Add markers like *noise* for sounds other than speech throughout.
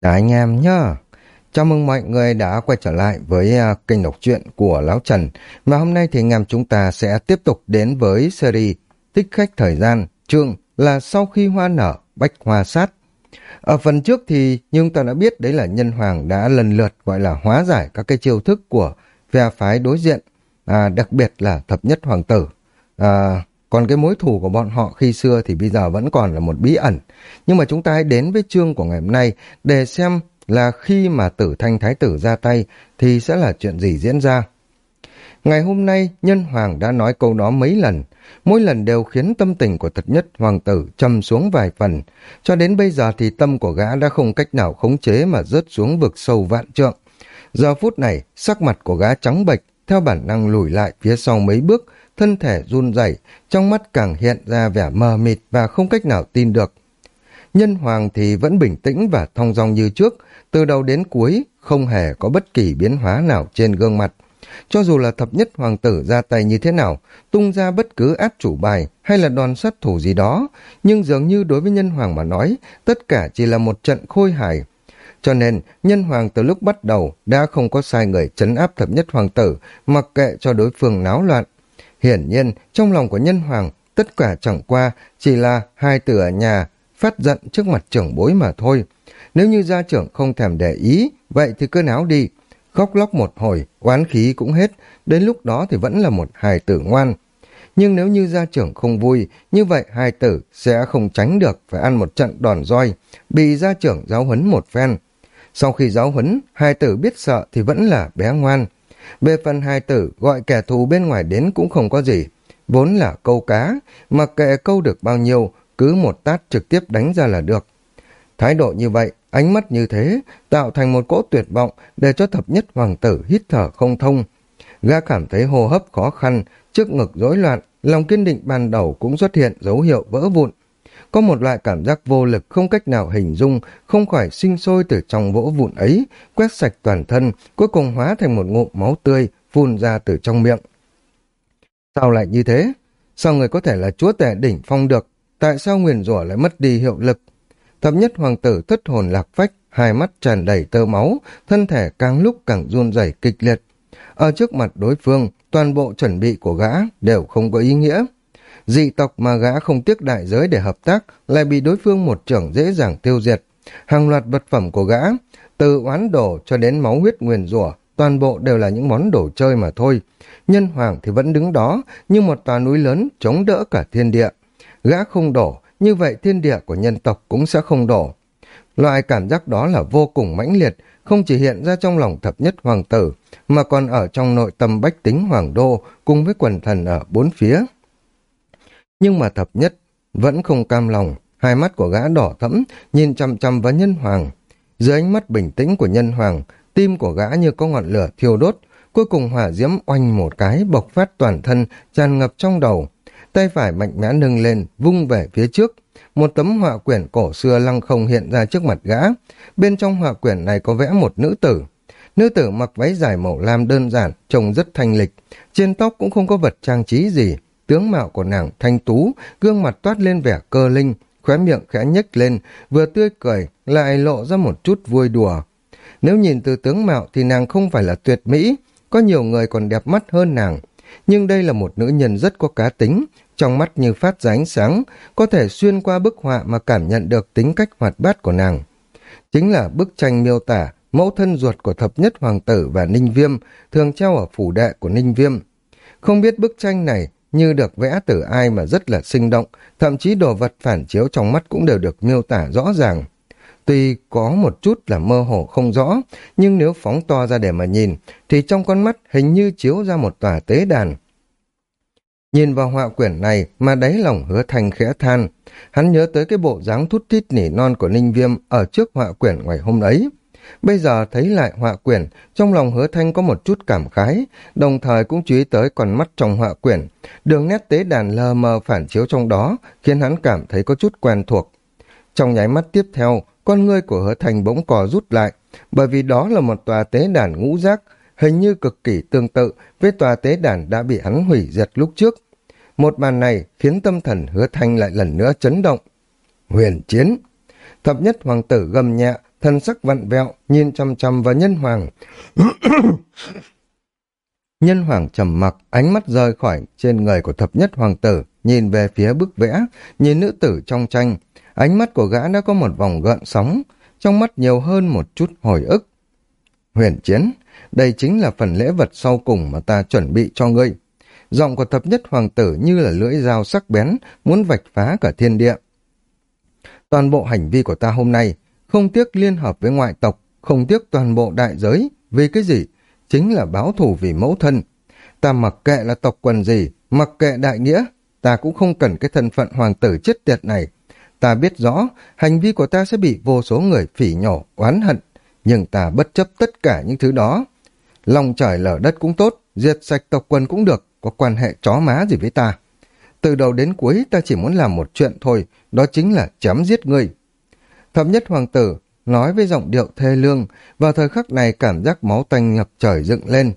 Đã anh em nhá. Chào mừng mọi người đã quay trở lại với uh, kênh đọc truyện của Lão Trần. Và hôm nay thì anh em chúng ta sẽ tiếp tục đến với series Thích khách thời gian, chương là sau khi hoa nở, bách hoa sát. Ở phần trước thì nhưng ta đã biết đấy là nhân hoàng đã lần lượt gọi là hóa giải các cái chiêu thức của phe phái đối diện, à, đặc biệt là thập nhất hoàng tử. À, còn cái mối thù của bọn họ khi xưa thì bây giờ vẫn còn là một bí ẩn. Nhưng mà chúng ta hãy đến với chương của ngày hôm nay để xem là khi mà tử thanh thái tử ra tay thì sẽ là chuyện gì diễn ra. Ngày hôm nay, nhân hoàng đã nói câu đó mấy lần. Mỗi lần đều khiến tâm tình của thật nhất hoàng tử trầm xuống vài phần. Cho đến bây giờ thì tâm của gã đã không cách nào khống chế mà rớt xuống vực sâu vạn trượng. Giờ phút này, sắc mặt của gã trắng bệch, theo bản năng lùi lại phía sau mấy bước, thân thể run rẩy, trong mắt càng hiện ra vẻ mờ mịt và không cách nào tin được. Nhân hoàng thì vẫn bình tĩnh và thong dong như trước, từ đầu đến cuối không hề có bất kỳ biến hóa nào trên gương mặt. Cho dù là thập nhất hoàng tử ra tay như thế nào, tung ra bất cứ át chủ bài hay là đòn sát thủ gì đó, nhưng dường như đối với nhân hoàng mà nói, tất cả chỉ là một trận khôi hài. Cho nên, nhân hoàng từ lúc bắt đầu đã không có sai người chấn áp thập nhất hoàng tử, mặc kệ cho đối phương náo loạn. Hiển nhiên, trong lòng của nhân hoàng, tất cả chẳng qua chỉ là hai từ ở nhà, phát giận trước mặt trưởng bối mà thôi. Nếu như gia trưởng không thèm để ý, vậy thì cơn náo đi. Khóc lóc một hồi, oán khí cũng hết, đến lúc đó thì vẫn là một hài tử ngoan. Nhưng nếu như gia trưởng không vui, như vậy hài tử sẽ không tránh được phải ăn một trận đòn roi, bị gia trưởng giáo huấn một phen. Sau khi giáo huấn, hài tử biết sợ thì vẫn là bé ngoan. Về phần hài tử, gọi kẻ thù bên ngoài đến cũng không có gì. Vốn là câu cá, mặc kệ câu được bao nhiêu, cứ một tát trực tiếp đánh ra là được. Thái độ như vậy, ánh mắt như thế, tạo thành một cỗ tuyệt vọng để cho thập nhất hoàng tử hít thở không thông. Gã cảm thấy hô hấp khó khăn, trước ngực rối loạn, lòng kiên định ban đầu cũng xuất hiện dấu hiệu vỡ vụn. Có một loại cảm giác vô lực không cách nào hình dung, không khỏi sinh sôi từ trong vỗ vụn ấy, quét sạch toàn thân, cuối cùng hóa thành một ngụm máu tươi, phun ra từ trong miệng. Sao lại như thế? Sao người có thể là chúa tể đỉnh phong được? Tại sao nguyền rủa lại mất đi hiệu lực? Thập nhất hoàng tử thất hồn lạc phách, hai mắt tràn đầy tơ máu, thân thể càng lúc càng run rẩy kịch liệt. Ở trước mặt đối phương, toàn bộ chuẩn bị của gã đều không có ý nghĩa. Dị tộc mà gã không tiếc đại giới để hợp tác lại bị đối phương một trưởng dễ dàng tiêu diệt. Hàng loạt vật phẩm của gã, từ oán đổ cho đến máu huyết nguyền rủa toàn bộ đều là những món đồ chơi mà thôi. Nhân hoàng thì vẫn đứng đó, như một tòa núi lớn chống đỡ cả thiên địa. Gã không đổ, như vậy thiên địa của nhân tộc cũng sẽ không đổ. Loại cảm giác đó là vô cùng mãnh liệt, không chỉ hiện ra trong lòng thập nhất hoàng tử, mà còn ở trong nội tâm bách tính hoàng đô cùng với quần thần ở bốn phía. Nhưng mà thập nhất vẫn không cam lòng, hai mắt của gã đỏ thẫm, nhìn chăm chăm vào nhân hoàng. Dưới ánh mắt bình tĩnh của nhân hoàng, tim của gã như có ngọn lửa thiêu đốt, cuối cùng hỏa diễm oanh một cái bộc phát toàn thân, tràn ngập trong đầu. Tay phải mạnh mẽ nâng lên, vung về phía trước. Một tấm họa quyển cổ xưa lăng không hiện ra trước mặt gã. Bên trong họa quyển này có vẽ một nữ tử. Nữ tử mặc váy dài màu lam đơn giản, trông rất thanh lịch. Trên tóc cũng không có vật trang trí gì. Tướng mạo của nàng thanh tú, gương mặt toát lên vẻ cơ linh, khóe miệng khẽ nhếch lên, vừa tươi cười, lại lộ ra một chút vui đùa. Nếu nhìn từ tướng mạo thì nàng không phải là tuyệt mỹ, có nhiều người còn đẹp mắt hơn nàng. Nhưng đây là một nữ nhân rất có cá tính, trong mắt như phát ra ánh sáng, có thể xuyên qua bức họa mà cảm nhận được tính cách hoạt bát của nàng. Chính là bức tranh miêu tả mẫu thân ruột của thập nhất hoàng tử và ninh viêm thường treo ở phủ đệ của ninh viêm. Không biết bức tranh này như được vẽ từ ai mà rất là sinh động, thậm chí đồ vật phản chiếu trong mắt cũng đều được miêu tả rõ ràng. Tuy có một chút là mơ hồ không rõ, nhưng nếu phóng to ra để mà nhìn, thì trong con mắt hình như chiếu ra một tòa tế đàn. Nhìn vào họa quyển này mà đáy lòng hứa thành khẽ than, hắn nhớ tới cái bộ dáng thút thít nỉ non của Ninh Viêm ở trước họa quyển ngày hôm ấy. Bây giờ thấy lại họa quyển, trong lòng hứa thanh có một chút cảm khái, đồng thời cũng chú ý tới con mắt trong họa quyển. Đường nét tế đàn lờ mờ phản chiếu trong đó, khiến hắn cảm thấy có chút quen thuộc. Trong nháy mắt tiếp theo, con ngươi của hứa thanh bỗng cò rút lại, bởi vì đó là một tòa tế đàn ngũ giác, hình như cực kỳ tương tự với tòa tế đàn đã bị hắn hủy diệt lúc trước. Một màn này khiến tâm thần hứa thanh lại lần nữa chấn động. Huyền chiến! Thập nhất hoàng tử gầm nhẹ, thân sắc vặn vẹo, nhìn chăm chăm vào nhân hoàng. *coughs* nhân hoàng trầm mặc, ánh mắt rơi khỏi trên người của thập nhất hoàng tử, nhìn về phía bức vẽ, nhìn nữ tử trong tranh. Ánh mắt của gã đã có một vòng gợn sóng, trong mắt nhiều hơn một chút hồi ức. Huyền chiến, đây chính là phần lễ vật sau cùng mà ta chuẩn bị cho ngươi. Giọng của thập nhất hoàng tử như là lưỡi dao sắc bén, muốn vạch phá cả thiên địa. Toàn bộ hành vi của ta hôm nay, không tiếc liên hợp với ngoại tộc, không tiếc toàn bộ đại giới, vì cái gì? Chính là báo thù vì mẫu thân. Ta mặc kệ là tộc quần gì, mặc kệ đại nghĩa, ta cũng không cần cái thân phận hoàng tử chết tiệt này. Ta biết rõ, hành vi của ta sẽ bị vô số người phỉ nhổ, oán hận, nhưng ta bất chấp tất cả những thứ đó. Lòng trời lở đất cũng tốt, diệt sạch tộc quần cũng được, có quan hệ chó má gì với ta. Từ đầu đến cuối ta chỉ muốn làm một chuyện thôi, đó chính là chém giết ngươi. Thập nhất hoàng tử nói với giọng điệu thê lương, vào thời khắc này cảm giác máu tanh ngập trời dựng lên.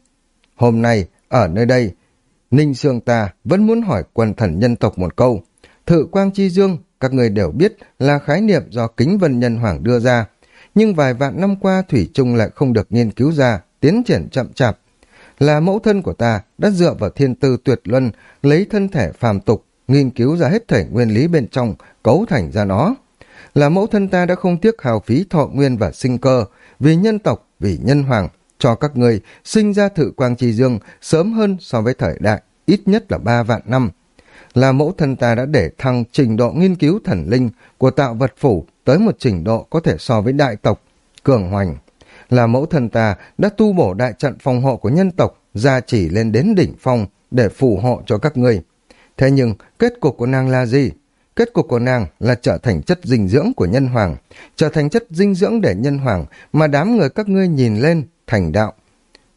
Hôm nay, ở nơi đây, Ninh Sương ta vẫn muốn hỏi quần thần nhân tộc một câu. Thự Quang Chi Dương, các người đều biết là khái niệm do kính vân nhân hoàng đưa ra, nhưng vài vạn năm qua Thủy Trung lại không được nghiên cứu ra, tiến triển chậm chạp. Là mẫu thân của ta đã dựa vào thiên tư tuyệt luân, lấy thân thể phàm tục, nghiên cứu ra hết thể nguyên lý bên trong, cấu thành ra nó. Là mẫu thân ta đã không tiếc hào phí thọ nguyên và sinh cơ, vì nhân tộc, vì nhân hoàng, cho các người sinh ra thự quang trì dương sớm hơn so với thời đại, ít nhất là ba vạn năm. Là mẫu thân ta đã để thăng trình độ nghiên cứu thần linh của tạo vật phủ tới một trình độ có thể so với đại tộc, cường hoành. Là mẫu thân ta đã tu bổ đại trận phòng hộ của nhân tộc, gia chỉ lên đến đỉnh phong để phù hộ cho các người Thế nhưng, kết cục của nàng là gì? Kết cục của nàng là trở thành chất dinh dưỡng của nhân hoàng, trở thành chất dinh dưỡng để nhân hoàng mà đám người các ngươi nhìn lên thành đạo.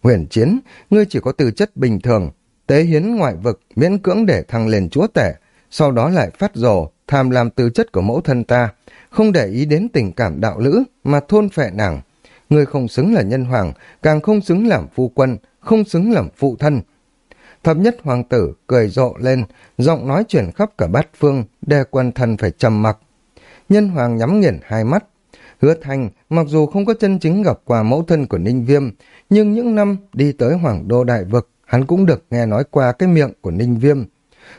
Huyền chiến, ngươi chỉ có tư chất bình thường, tế hiến ngoại vực miễn cưỡng để thăng lên chúa tể, sau đó lại phát rồ, tham lam tư chất của mẫu thân ta, không để ý đến tình cảm đạo lữ mà thôn phệ nàng. Ngươi không xứng là nhân hoàng, càng không xứng làm phu quân, không xứng làm phụ thân. Thập nhất hoàng tử cười rộ lên, giọng nói chuyển khắp cả bát phương, đề quân thần phải trầm mặc. Nhân hoàng nhắm nghiền hai mắt. Hứa thành, mặc dù không có chân chính gặp qua mẫu thân của Ninh Viêm, nhưng những năm đi tới hoàng đô đại vực, hắn cũng được nghe nói qua cái miệng của Ninh Viêm.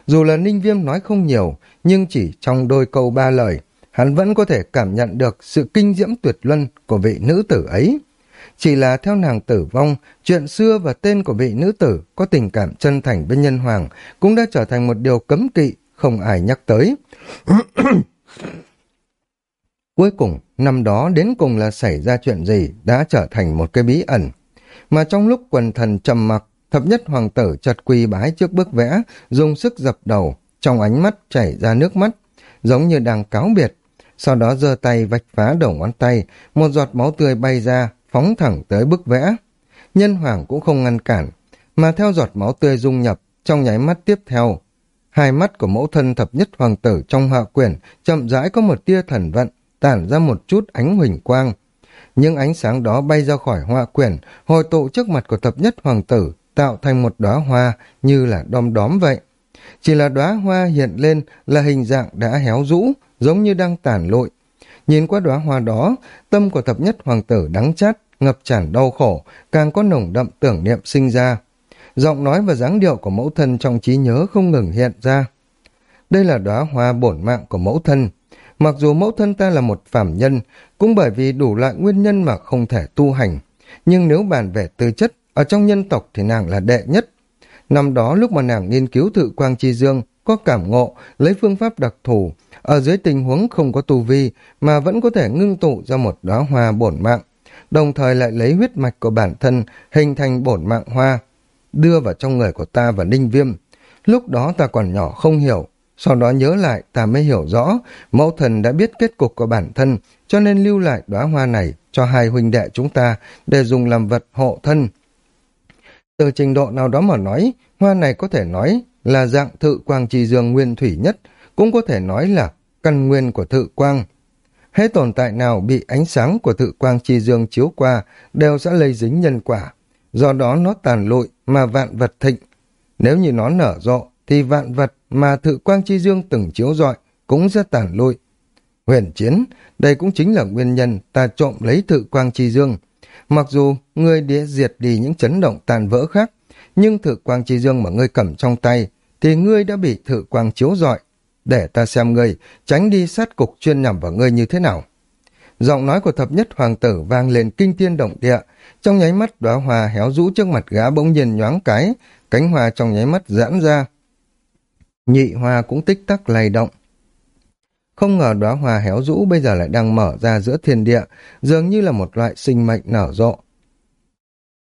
Dù là Ninh Viêm nói không nhiều, nhưng chỉ trong đôi câu ba lời, hắn vẫn có thể cảm nhận được sự kinh diễm tuyệt luân của vị nữ tử ấy. Chỉ là theo nàng tử vong, chuyện xưa và tên của vị nữ tử có tình cảm chân thành với nhân hoàng cũng đã trở thành một điều cấm kỵ, không ai nhắc tới. *coughs* Cuối cùng, năm đó đến cùng là xảy ra chuyện gì đã trở thành một cái bí ẩn. Mà trong lúc quần thần trầm mặc, thập nhất hoàng tử chật quỳ bái trước bức vẽ, dùng sức dập đầu, trong ánh mắt chảy ra nước mắt, giống như đang cáo biệt. Sau đó giơ tay vạch phá đầu ngón tay, một giọt máu tươi bay ra, phóng thẳng tới bức vẽ. Nhân hoàng cũng không ngăn cản, mà theo giọt máu tươi dung nhập, trong nháy mắt tiếp theo. Hai mắt của mẫu thân thập nhất hoàng tử trong hạ quyển chậm rãi có một tia thần vận, tản ra một chút ánh huỳnh quang. Những ánh sáng đó bay ra khỏi họa quyển, hồi tụ trước mặt của thập nhất hoàng tử, tạo thành một đóa hoa như là đom đóm vậy. Chỉ là đóa hoa hiện lên là hình dạng đã héo rũ, giống như đang tản lụi. Nhìn qua đóa hoa đó, tâm của thập nhất hoàng tử đắng chát, ngập tràn đau khổ, càng có nồng đậm tưởng niệm sinh ra. Giọng nói và dáng điệu của mẫu thân trong trí nhớ không ngừng hiện ra. Đây là đóa hoa bổn mạng của mẫu thân. Mặc dù mẫu thân ta là một phàm nhân, cũng bởi vì đủ loại nguyên nhân mà không thể tu hành. Nhưng nếu bàn về tư chất, ở trong nhân tộc thì nàng là đệ nhất. Năm đó lúc mà nàng nghiên cứu thự quang chi dương, có cảm ngộ, lấy phương pháp đặc thù, ở dưới tình huống không có tu vi mà vẫn có thể ngưng tụ ra một đóa hoa bổn mạng, đồng thời lại lấy huyết mạch của bản thân hình thành bổn mạng hoa, đưa vào trong người của ta và ninh viêm. Lúc đó ta còn nhỏ không hiểu, sau đó nhớ lại ta mới hiểu rõ mẫu thần đã biết kết cục của bản thân cho nên lưu lại đóa hoa này cho hai huynh đệ chúng ta để dùng làm vật hộ thân. Từ trình độ nào đó mà nói, hoa này có thể nói là dạng thự quang trì dương nguyên thủy nhất, cũng có thể nói là căn nguyên của thự quang. Hết tồn tại nào bị ánh sáng của tự quang chi dương chiếu qua đều sẽ lây dính nhân quả. Do đó nó tàn lụi mà vạn vật thịnh. Nếu như nó nở rộ thì vạn vật mà thự quang chi dương từng chiếu rọi cũng sẽ tàn lụi. Huyền chiến, đây cũng chính là nguyên nhân ta trộm lấy thự quang chi dương. Mặc dù ngươi đĩa diệt đi những chấn động tàn vỡ khác, nhưng thự quang chi dương mà ngươi cầm trong tay, thì ngươi đã bị thự quang chiếu rọi. Để ta xem ngươi, tránh đi sát cục chuyên nhằm vào ngươi như thế nào. Giọng nói của thập nhất hoàng tử vang lên kinh thiên động địa, trong nháy mắt đóa hoa héo rũ trước mặt gã bỗng nhiên nhoáng cái, cánh hoa trong nháy mắt giãn ra. Nhị hoa cũng tích tắc lay động. Không ngờ đóa hoa héo rũ bây giờ lại đang mở ra giữa thiên địa, dường như là một loại sinh mệnh nở rộ.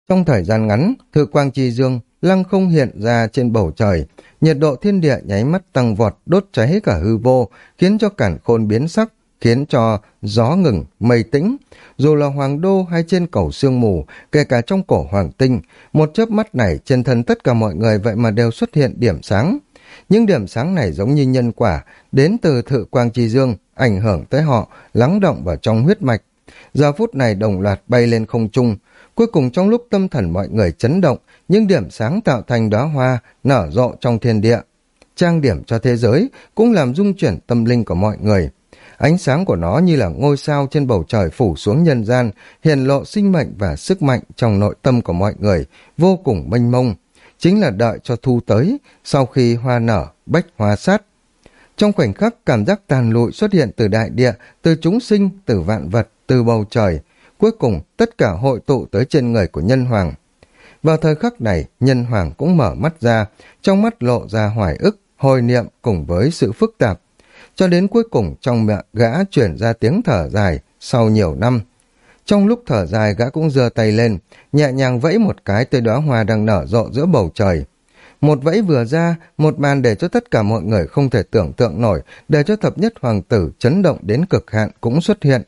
Trong thời gian ngắn, Thư quang chi dương lăng không hiện ra trên bầu trời, nhiệt độ thiên địa nháy mắt tăng vọt đốt cháy cả hư vô, khiến cho cản khôn biến sắc, khiến cho gió ngừng, mây tĩnh. Dù là hoàng đô hay trên cầu sương mù, kể cả trong cổ hoàng tinh, một chớp mắt này trên thân tất cả mọi người vậy mà đều xuất hiện điểm sáng. Những điểm sáng này giống như nhân quả, đến từ thự quang chi dương, ảnh hưởng tới họ, lắng động vào trong huyết mạch. Giờ phút này đồng loạt bay lên không trung, cuối cùng trong lúc tâm thần mọi người chấn động, những điểm sáng tạo thành đóa hoa nở rộ trong thiên địa. Trang điểm cho thế giới cũng làm dung chuyển tâm linh của mọi người. Ánh sáng của nó như là ngôi sao trên bầu trời phủ xuống nhân gian, hiện lộ sinh mệnh và sức mạnh trong nội tâm của mọi người, vô cùng mênh mông. Chính là đợi cho thu tới, sau khi hoa nở, bách hoa sát. Trong khoảnh khắc, cảm giác tàn lụi xuất hiện từ đại địa, từ chúng sinh, từ vạn vật, từ bầu trời. Cuối cùng, tất cả hội tụ tới trên người của nhân hoàng. Vào thời khắc này, nhân hoàng cũng mở mắt ra, trong mắt lộ ra hoài ức, hồi niệm cùng với sự phức tạp cho đến cuối cùng trong miệng gã chuyển ra tiếng thở dài sau nhiều năm. Trong lúc thở dài gã cũng giơ tay lên, nhẹ nhàng vẫy một cái tới đóa hoa đang nở rộ giữa bầu trời. Một vẫy vừa ra, một màn để cho tất cả mọi người không thể tưởng tượng nổi, để cho thập nhất hoàng tử chấn động đến cực hạn cũng xuất hiện.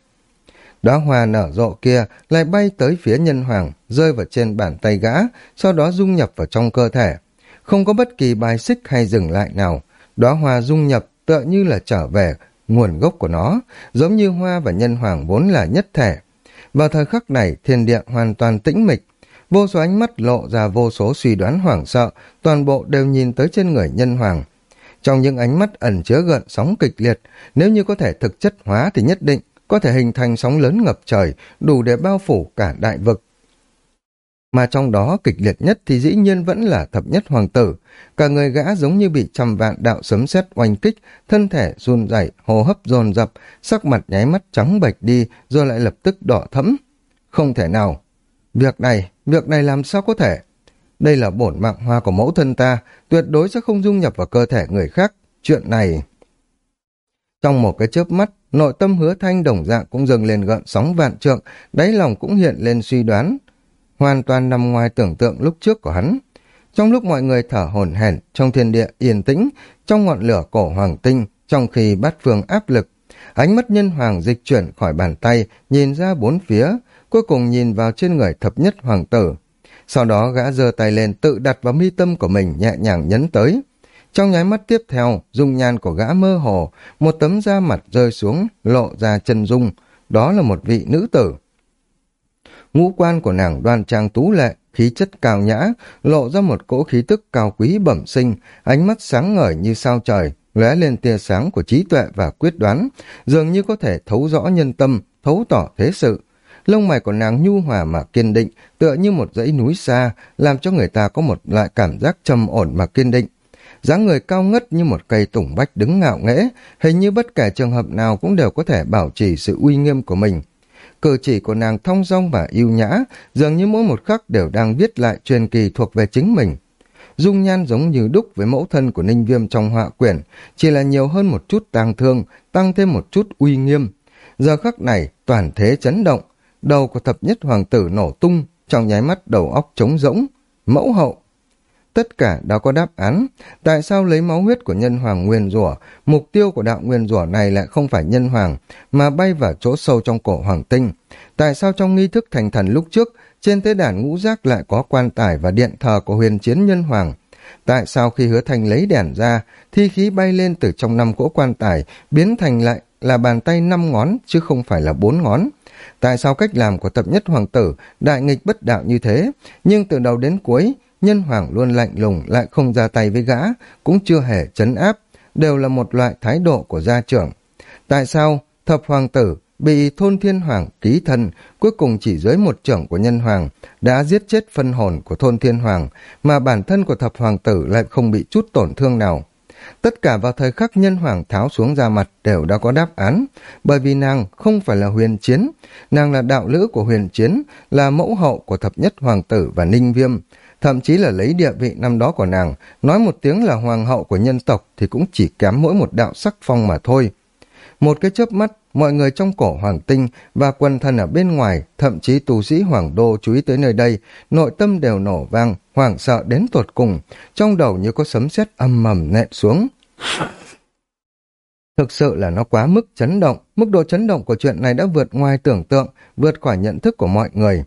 Đóa hoa nở rộ kia lại bay tới phía nhân hoàng, rơi vào trên bàn tay gã, sau đó dung nhập vào trong cơ thể. Không có bất kỳ bài xích hay dừng lại nào. Đóa hoa dung nhập tựa như là trở về nguồn gốc của nó, giống như hoa và nhân hoàng vốn là nhất thể. Vào thời khắc này, thiên địa hoàn toàn tĩnh mịch, vô số ánh mắt lộ ra vô số suy đoán hoảng sợ, toàn bộ đều nhìn tới trên người nhân hoàng. Trong những ánh mắt ẩn chứa gợn sóng kịch liệt, nếu như có thể thực chất hóa thì nhất định có thể hình thành sóng lớn ngập trời, đủ để bao phủ cả đại vực. Mà trong đó kịch liệt nhất thì dĩ nhiên vẫn là thập nhất hoàng tử. Cả người gã giống như bị trăm vạn đạo sấm sét oanh kích, thân thể run rẩy, hô hấp dồn dập, sắc mặt nháy mắt trắng bệch đi, rồi lại lập tức đỏ thẫm. Không thể nào. Việc này, việc này làm sao có thể? Đây là bổn mạng hoa của mẫu thân ta, tuyệt đối sẽ không dung nhập vào cơ thể người khác. Chuyện này... Trong một cái chớp mắt, nội tâm hứa thanh đồng dạng cũng dâng lên gợn sóng vạn trượng, đáy lòng cũng hiện lên suy đoán, hoàn toàn nằm ngoài tưởng tượng lúc trước của hắn. Trong lúc mọi người thở hổn hển trong thiên địa yên tĩnh, trong ngọn lửa cổ hoàng tinh, trong khi bát phương áp lực, ánh mắt nhân hoàng dịch chuyển khỏi bàn tay, nhìn ra bốn phía, cuối cùng nhìn vào trên người thập nhất hoàng tử. Sau đó gã giơ tay lên tự đặt vào mi tâm của mình nhẹ nhàng nhấn tới. Trong nháy mắt tiếp theo, dung nhan của gã mơ hồ, một tấm da mặt rơi xuống, lộ ra chân dung. Đó là một vị nữ tử. Ngũ quan của nàng đoan trang tú lệ, khí chất cao nhã, lộ ra một cỗ khí tức cao quý bẩm sinh, ánh mắt sáng ngời như sao trời, lóe lên tia sáng của trí tuệ và quyết đoán, dường như có thể thấu rõ nhân tâm, thấu tỏ thế sự. Lông mày của nàng nhu hòa mà kiên định, tựa như một dãy núi xa, làm cho người ta có một loại cảm giác trầm ổn mà kiên định dáng người cao ngất như một cây tủng bách đứng ngạo nghễ, hình như bất kể trường hợp nào cũng đều có thể bảo trì sự uy nghiêm của mình cử chỉ của nàng thong dong và yêu nhã, dường như mỗi một khắc đều đang viết lại truyền kỳ thuộc về chính mình. Dung nhan giống như đúc với mẫu thân của Ninh Viêm trong họa quyển, chỉ là nhiều hơn một chút tang thương, tăng thêm một chút uy nghiêm. Giờ khắc này, toàn thế chấn động, đầu của thập nhất hoàng tử nổ tung, trong nháy mắt đầu óc trống rỗng, mẫu hậu. Tất cả đã có đáp án. Tại sao lấy máu huyết của nhân hoàng nguyên rủa mục tiêu của đạo nguyên rủa này lại không phải nhân hoàng, mà bay vào chỗ sâu trong cổ hoàng tinh? Tại sao trong nghi thức thành thần lúc trước, trên tế đàn ngũ giác lại có quan tài và điện thờ của huyền chiến nhân hoàng? Tại sao khi hứa thành lấy đèn ra, thi khí bay lên từ trong năm cỗ quan tài, biến thành lại là bàn tay năm ngón chứ không phải là bốn ngón? Tại sao cách làm của tập nhất hoàng tử đại nghịch bất đạo như thế, nhưng từ đầu đến cuối nhân hoàng luôn lạnh lùng lại không ra tay với gã, cũng chưa hề chấn áp, đều là một loại thái độ của gia trưởng. Tại sao thập hoàng tử bị thôn thiên hoàng ký thân, cuối cùng chỉ dưới một trưởng của nhân hoàng, đã giết chết phân hồn của thôn thiên hoàng, mà bản thân của thập hoàng tử lại không bị chút tổn thương nào. Tất cả vào thời khắc nhân hoàng tháo xuống ra mặt đều đã có đáp án, bởi vì nàng không phải là huyền chiến, nàng là đạo lữ của huyền chiến, là mẫu hậu của thập nhất hoàng tử và ninh viêm, thậm chí là lấy địa vị năm đó của nàng, nói một tiếng là hoàng hậu của nhân tộc thì cũng chỉ kém mỗi một đạo sắc phong mà thôi. Một cái chớp mắt, mọi người trong cổ hoàng tinh và quần thần ở bên ngoài, thậm chí tù sĩ hoàng đô chú ý tới nơi đây, nội tâm đều nổ vang, hoảng sợ đến tột cùng, trong đầu như có sấm sét âm mầm nện xuống. Thực sự là nó quá mức chấn động, mức độ chấn động của chuyện này đã vượt ngoài tưởng tượng, vượt khỏi nhận thức của mọi người,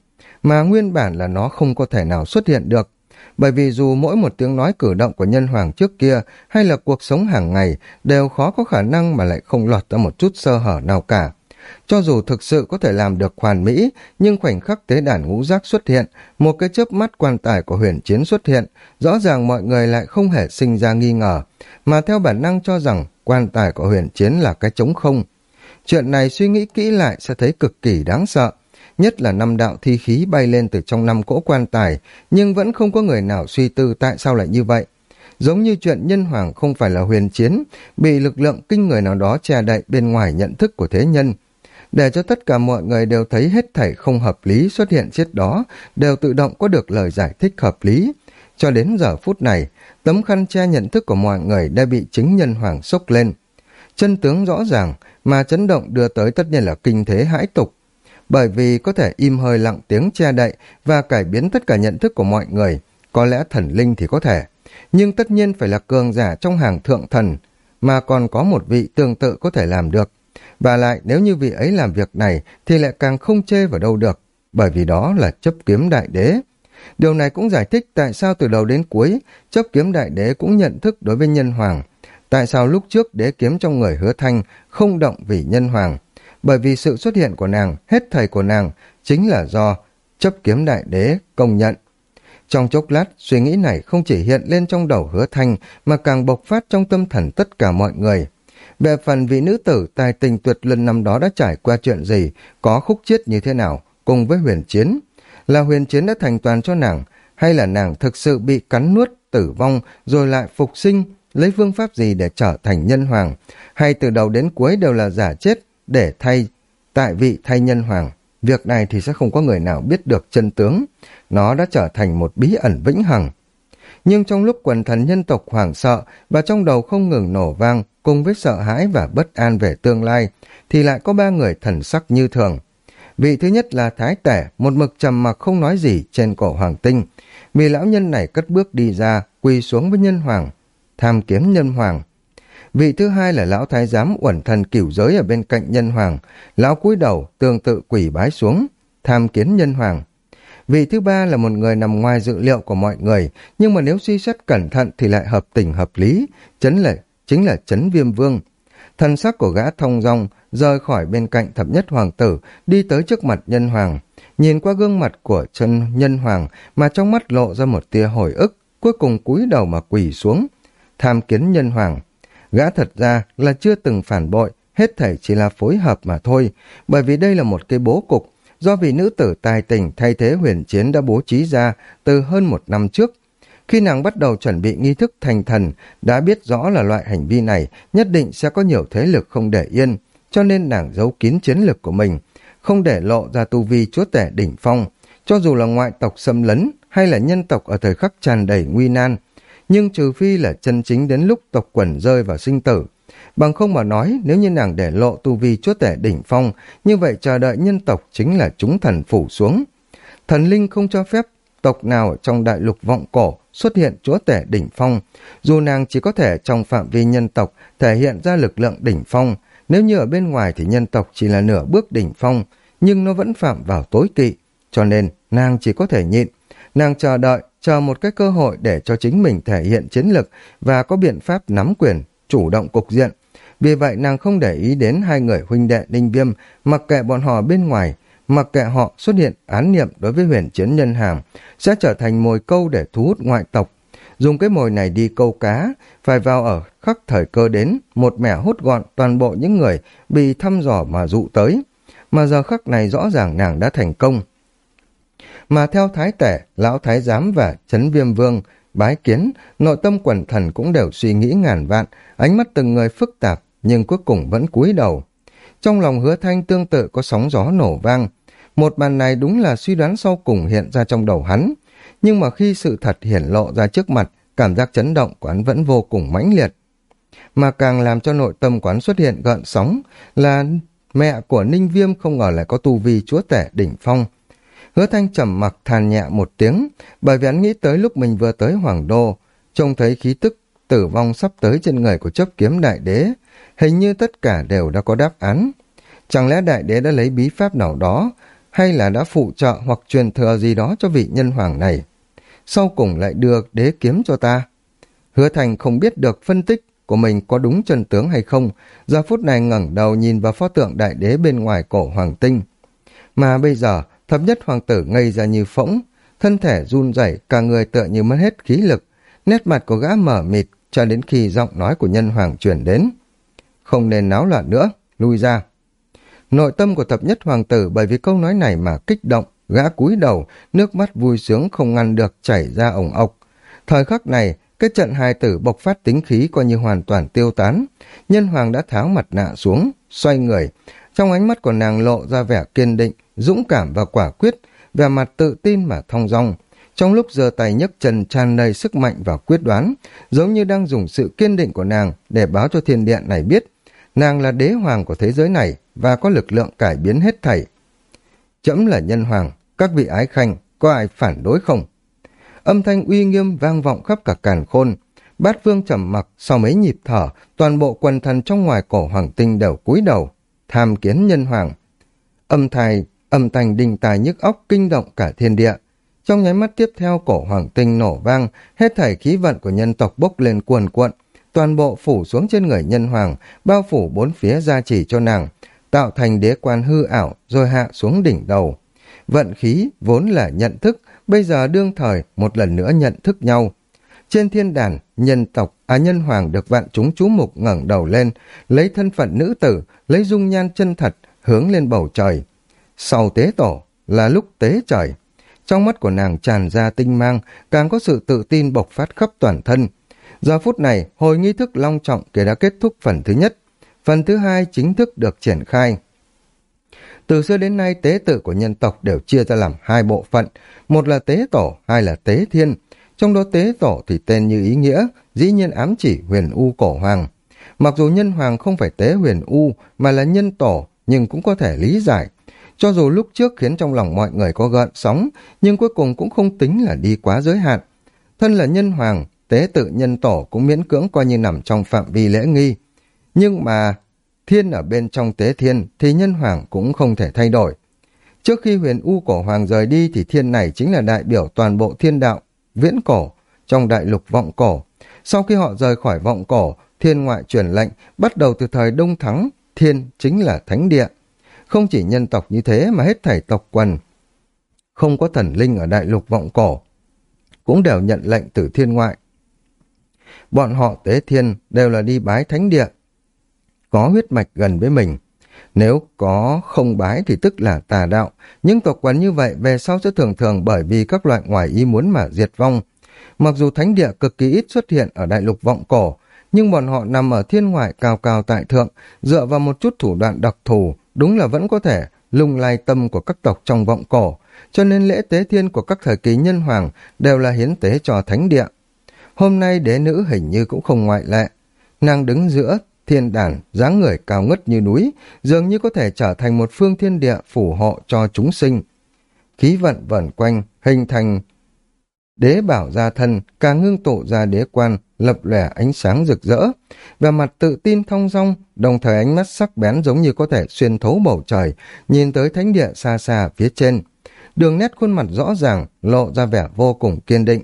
mà nguyên bản là nó không có thể nào xuất hiện được bởi vì dù mỗi một tiếng nói cử động của nhân hoàng trước kia hay là cuộc sống hàng ngày đều khó có khả năng mà lại không lọt ra một chút sơ hở nào cả. Cho dù thực sự có thể làm được hoàn mỹ, nhưng khoảnh khắc tế đàn ngũ giác xuất hiện, một cái chớp mắt quan tài của huyền chiến xuất hiện, rõ ràng mọi người lại không hề sinh ra nghi ngờ, mà theo bản năng cho rằng quan tài của huyền chiến là cái trống không. Chuyện này suy nghĩ kỹ lại sẽ thấy cực kỳ đáng sợ nhất là năm đạo thi khí bay lên từ trong năm cỗ quan tài, nhưng vẫn không có người nào suy tư tại sao lại như vậy. Giống như chuyện nhân hoàng không phải là huyền chiến, bị lực lượng kinh người nào đó che đậy bên ngoài nhận thức của thế nhân. Để cho tất cả mọi người đều thấy hết thảy không hợp lý xuất hiện chết đó, đều tự động có được lời giải thích hợp lý. Cho đến giờ phút này, tấm khăn che nhận thức của mọi người đã bị chính nhân hoàng sốc lên. Chân tướng rõ ràng, mà chấn động đưa tới tất nhiên là kinh thế hãi tục, bởi vì có thể im hơi lặng tiếng che đậy và cải biến tất cả nhận thức của mọi người. Có lẽ thần linh thì có thể, nhưng tất nhiên phải là cường giả trong hàng thượng thần, mà còn có một vị tương tự có thể làm được. Và lại nếu như vị ấy làm việc này thì lại càng không chê vào đâu được, bởi vì đó là chấp kiếm đại đế. Điều này cũng giải thích tại sao từ đầu đến cuối, chấp kiếm đại đế cũng nhận thức đối với nhân hoàng. Tại sao lúc trước đế kiếm trong người hứa thanh không động vì nhân hoàng, bởi vì sự xuất hiện của nàng, hết thầy của nàng, chính là do chấp kiếm đại đế công nhận. Trong chốc lát, suy nghĩ này không chỉ hiện lên trong đầu hứa thanh, mà càng bộc phát trong tâm thần tất cả mọi người. Về phần vị nữ tử tài tình tuyệt lần năm đó đã trải qua chuyện gì, có khúc chiết như thế nào, cùng với huyền chiến. Là huyền chiến đã thành toàn cho nàng, hay là nàng thực sự bị cắn nuốt, tử vong, rồi lại phục sinh, lấy phương pháp gì để trở thành nhân hoàng, hay từ đầu đến cuối đều là giả chết, để thay tại vị thay nhân hoàng. Việc này thì sẽ không có người nào biết được chân tướng. Nó đã trở thành một bí ẩn vĩnh hằng. Nhưng trong lúc quần thần nhân tộc hoảng sợ và trong đầu không ngừng nổ vang cùng với sợ hãi và bất an về tương lai, thì lại có ba người thần sắc như thường. Vị thứ nhất là Thái Tể, một mực trầm mặc không nói gì trên cổ hoàng tinh. Vì lão nhân này cất bước đi ra, quỳ xuống với nhân hoàng, tham kiếm nhân hoàng. Vị thứ hai là lão thái giám uẩn thần cửu giới ở bên cạnh nhân hoàng. Lão cúi đầu tương tự quỷ bái xuống, tham kiến nhân hoàng. Vị thứ ba là một người nằm ngoài dự liệu của mọi người, nhưng mà nếu suy xét cẩn thận thì lại hợp tình hợp lý, chấn lệ, chính là chấn viêm vương. Thần sắc của gã thông rong rời khỏi bên cạnh thập nhất hoàng tử, đi tới trước mặt nhân hoàng. Nhìn qua gương mặt của chân nhân hoàng mà trong mắt lộ ra một tia hồi ức, cuối cùng cúi đầu mà quỳ xuống. Tham kiến nhân hoàng, Gã thật ra là chưa từng phản bội, hết thảy chỉ là phối hợp mà thôi, bởi vì đây là một cái bố cục, do vị nữ tử tài tình thay thế huyền chiến đã bố trí ra từ hơn một năm trước. Khi nàng bắt đầu chuẩn bị nghi thức thành thần, đã biết rõ là loại hành vi này nhất định sẽ có nhiều thế lực không để yên, cho nên nàng giấu kín chiến lực của mình, không để lộ ra tu vi chúa tể đỉnh phong, cho dù là ngoại tộc xâm lấn hay là nhân tộc ở thời khắc tràn đầy nguy nan, nhưng trừ phi là chân chính đến lúc tộc quần rơi vào sinh tử. Bằng không mà nói, nếu như nàng để lộ tu vi chúa tể đỉnh phong, như vậy chờ đợi nhân tộc chính là chúng thần phủ xuống. Thần linh không cho phép tộc nào trong đại lục vọng cổ xuất hiện chúa tể đỉnh phong, dù nàng chỉ có thể trong phạm vi nhân tộc thể hiện ra lực lượng đỉnh phong, nếu như ở bên ngoài thì nhân tộc chỉ là nửa bước đỉnh phong, nhưng nó vẫn phạm vào tối kỵ, cho nên nàng chỉ có thể nhịn. Nàng chờ đợi chờ một cái cơ hội để cho chính mình thể hiện chiến lực và có biện pháp nắm quyền, chủ động cục diện. Vì vậy nàng không để ý đến hai người huynh đệ Ninh Viêm, mặc kệ bọn họ bên ngoài, mặc kệ họ xuất hiện án niệm đối với huyền chiến nhân hàng, sẽ trở thành mồi câu để thu hút ngoại tộc. dùng cái mồi này đi câu cá, phải vào ở khắc thời cơ đến, một mẻ hút gọn toàn bộ những người bị thăm dò mà dụ tới. Mà giờ khắc này rõ ràng nàng đã thành công. Mà theo thái tể, lão thái giám và chấn viêm vương, bái kiến, nội tâm quần thần cũng đều suy nghĩ ngàn vạn, ánh mắt từng người phức tạp, nhưng cuối cùng vẫn cúi đầu. Trong lòng hứa thanh tương tự có sóng gió nổ vang. Một màn này đúng là suy đoán sau cùng hiện ra trong đầu hắn. Nhưng mà khi sự thật hiển lộ ra trước mặt, cảm giác chấn động của hắn vẫn vô cùng mãnh liệt. Mà càng làm cho nội tâm quán xuất hiện gợn sóng là mẹ của Ninh Viêm không ngờ lại có tu vi chúa tể đỉnh phong. Hứa thanh trầm mặc than nhẹ một tiếng, bởi vì hắn nghĩ tới lúc mình vừa tới Hoàng Đô, trông thấy khí tức tử vong sắp tới trên người của chấp kiếm đại đế, hình như tất cả đều đã có đáp án. Chẳng lẽ đại đế đã lấy bí pháp nào đó, hay là đã phụ trợ hoặc truyền thừa gì đó cho vị nhân hoàng này? Sau cùng lại đưa đế kiếm cho ta. Hứa thành không biết được phân tích của mình có đúng chân tướng hay không, giờ phút này ngẩng đầu nhìn vào pho tượng đại đế bên ngoài cổ hoàng tinh. Mà bây giờ, thập nhất hoàng tử ngây ra như phỗng, thân thể run rẩy cả người tựa như mất hết khí lực, nét mặt của gã mở mịt cho đến khi giọng nói của nhân hoàng truyền đến. Không nên náo loạn nữa, lui ra. Nội tâm của thập nhất hoàng tử bởi vì câu nói này mà kích động, gã cúi đầu, nước mắt vui sướng không ngăn được chảy ra ổng ọc. Thời khắc này, cái trận hai tử bộc phát tính khí coi như hoàn toàn tiêu tán. Nhân hoàng đã tháo mặt nạ xuống, xoay người. Trong ánh mắt của nàng lộ ra vẻ kiên định, dũng cảm và quả quyết, vẻ mặt tự tin mà thong dong. Trong lúc giơ tay nhấc chân tràn đầy sức mạnh và quyết đoán, giống như đang dùng sự kiên định của nàng để báo cho thiên điện này biết, nàng là đế hoàng của thế giới này và có lực lượng cải biến hết thảy. Chấm là nhân hoàng, các vị ái khanh, có ai phản đối không? Âm thanh uy nghiêm vang vọng khắp cả càn khôn. Bát vương trầm mặc sau mấy nhịp thở, toàn bộ quần thần trong ngoài cổ hoàng tinh đều cúi đầu, tham kiến nhân hoàng. Âm thai, âm thanh đình tài nhức óc kinh động cả thiên địa. Trong nháy mắt tiếp theo cổ hoàng tinh nổ vang, hết thảy khí vận của nhân tộc bốc lên cuồn cuộn, toàn bộ phủ xuống trên người nhân hoàng, bao phủ bốn phía gia trì cho nàng, tạo thành đế quan hư ảo rồi hạ xuống đỉnh đầu. Vận khí vốn là nhận thức, bây giờ đương thời một lần nữa nhận thức nhau. Trên thiên đàn, nhân tộc, à nhân hoàng được vạn chúng chú mục ngẩng đầu lên, lấy thân phận nữ tử, lấy dung nhan chân thật, hướng lên bầu trời. Sau tế tổ là lúc tế trời. Trong mắt của nàng tràn ra tinh mang, càng có sự tự tin bộc phát khắp toàn thân. Giờ phút này, hồi nghi thức long trọng kia đã kết thúc phần thứ nhất. Phần thứ hai chính thức được triển khai. Từ xưa đến nay tế tự của nhân tộc đều chia ra làm hai bộ phận, một là tế tổ, hai là tế thiên. Trong đó tế tổ thì tên như ý nghĩa, dĩ nhiên ám chỉ huyền u cổ hoàng. Mặc dù nhân hoàng không phải tế huyền u mà là nhân tổ, nhưng cũng có thể lý giải. Cho dù lúc trước khiến trong lòng mọi người có gợn sóng, nhưng cuối cùng cũng không tính là đi quá giới hạn. Thân là nhân hoàng, tế tự nhân tổ cũng miễn cưỡng coi như nằm trong phạm vi lễ nghi. Nhưng mà thiên ở bên trong tế thiên thì nhân hoàng cũng không thể thay đổi. Trước khi huyền U cổ hoàng rời đi thì thiên này chính là đại biểu toàn bộ thiên đạo, viễn cổ, trong đại lục vọng cổ. Sau khi họ rời khỏi vọng cổ, thiên ngoại truyền lệnh bắt đầu từ thời Đông Thắng, thiên chính là thánh địa. Không chỉ nhân tộc như thế mà hết thảy tộc quần. Không có thần linh ở đại lục vọng cổ, cũng đều nhận lệnh từ thiên ngoại. Bọn họ tế thiên đều là đi bái thánh địa, có huyết mạch gần với mình. Nếu có không bái thì tức là tà đạo, nhưng tộc quần như vậy về sau sẽ thường thường bởi vì các loại ngoài ý muốn mà diệt vong. Mặc dù thánh địa cực kỳ ít xuất hiện ở đại lục vọng cổ, nhưng bọn họ nằm ở thiên ngoại cao cao tại thượng, dựa vào một chút thủ đoạn đặc thù, đúng là vẫn có thể lung lai tâm của các tộc trong vọng cổ, cho nên lễ tế thiên của các thời kỳ nhân hoàng đều là hiến tế cho thánh địa. Hôm nay đế nữ hình như cũng không ngoại lệ. Nàng đứng giữa thiên đàn, dáng người cao ngất như núi, dường như có thể trở thành một phương thiên địa phù hộ cho chúng sinh. Khí vận vẩn quanh, hình thành đế bảo gia thân, càng ngưng tụ ra đế quan, lập lẻ ánh sáng rực rỡ, và mặt tự tin thong dong, đồng thời ánh mắt sắc bén giống như có thể xuyên thấu bầu trời, nhìn tới thánh địa xa xa phía trên. Đường nét khuôn mặt rõ ràng, lộ ra vẻ vô cùng kiên định.